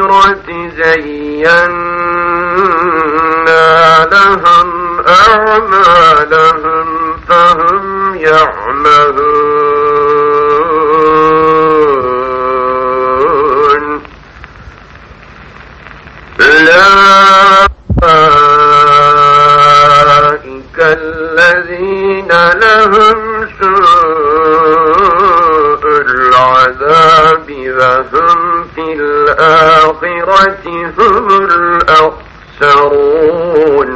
بالآخرة زينا لهم أعمالهم فهم يعملون. أولئك الذين لهم سوء العذاب وهم في الآخرة هم الأخسرون.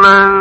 من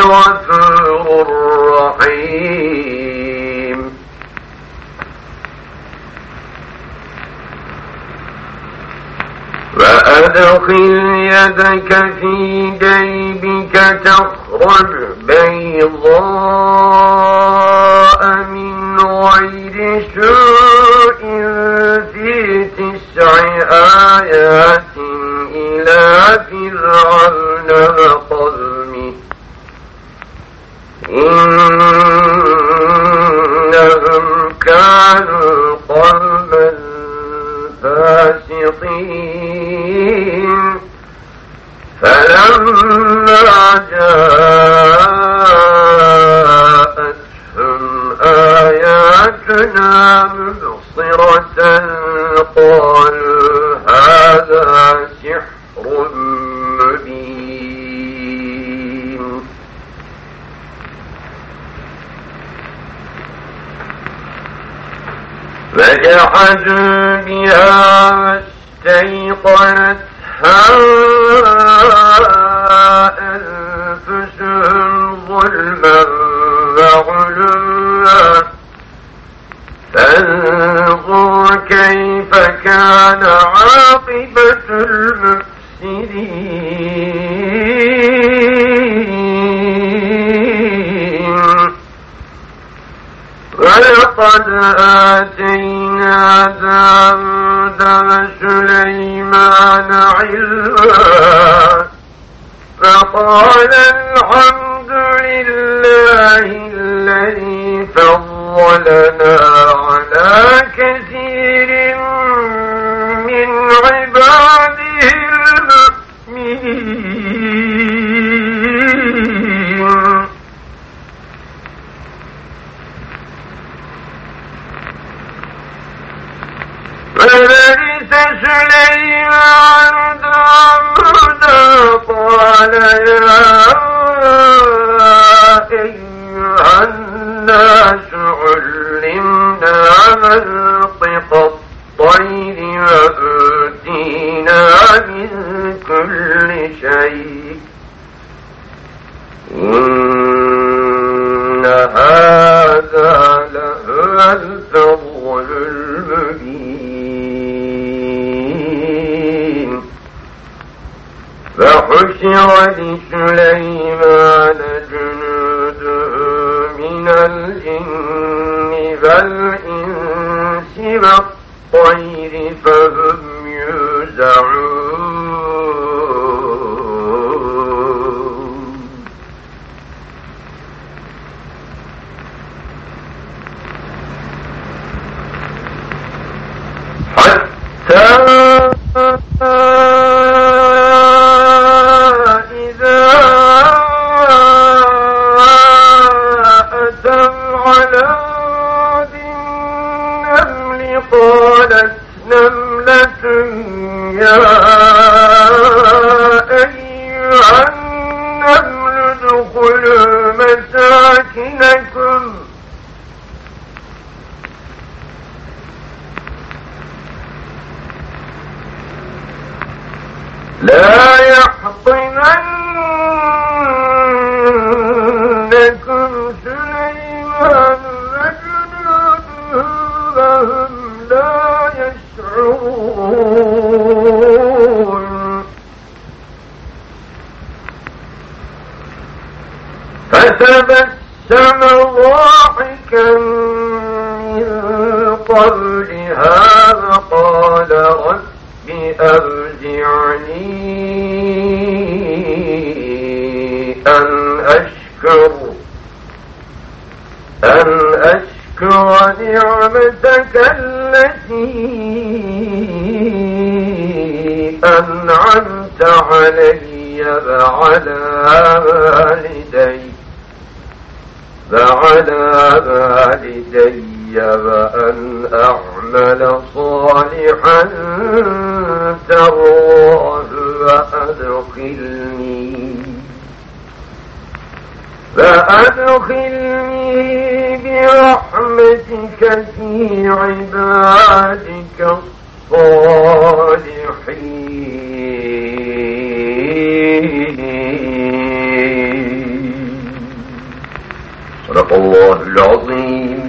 غفور رحيم. وأدخل يدك في جيبك تخرج بيضاء قالوا هذا سحر مبين. فجحدوا بها واستيقنتها أنفسهم ظلما وعلوا. فانظر كيف كان عاقبة المفسدين. ولقد آتينا داود وسليمان علما فقال الحمد لله الذي فضلنا فلبث سليمان داود قال يا أيها الناس علمنا منطق فحشر لسليمان جنوده من الجن والطير فهم يوزعون. قالت نملة يا أيها النمل ادخلوا مساكنكم. لا يحطمنكم فتبسم ضاحكا من قولها وقال رب أرجعني أن أشكر أن أشكر نعمتك التي أنعمت علي وعلى والدي وعلى والدي وأن أعمل صالحا تراه وأدخلني فأدخلني برحمتك في عبادك الصالحين. صدق الله العظيم